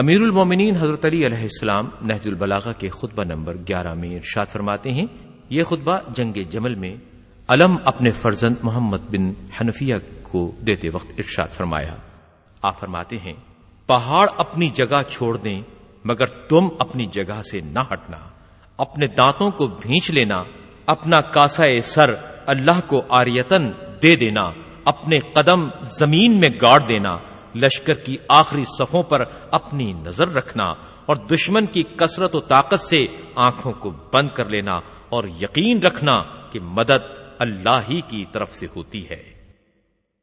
امیر المومنین حضرت علی علیہ السلام نہج البلاغہ کے خطبہ نمبر گیارہ میں ارشاد فرماتے ہیں، یہ خطبہ جنگ جمل میں علم اپنے فرزند محمد بن حنفیہ کو دیتے وقت ارشاد فرمایا۔ آپ فرماتے ہیں، پہاڑ اپنی جگہ چھوڑ دیں، مگر تم اپنی جگہ سے نہ ہٹنا، اپنے دانتوں کو بھینچ لینا، اپنا کاسا سر اللہ کو آریتن دے دینا، اپنے قدم زمین میں گاڑ دینا لشکر کی آخری صفوں پر اپنی نظر رکھنا اور دشمن کی کثرت و طاقت سے آنکھوں کو بند کر لینا اور یقین رکھنا کہ مدد اللہ ہی کی طرف سے ہوتی ہے۔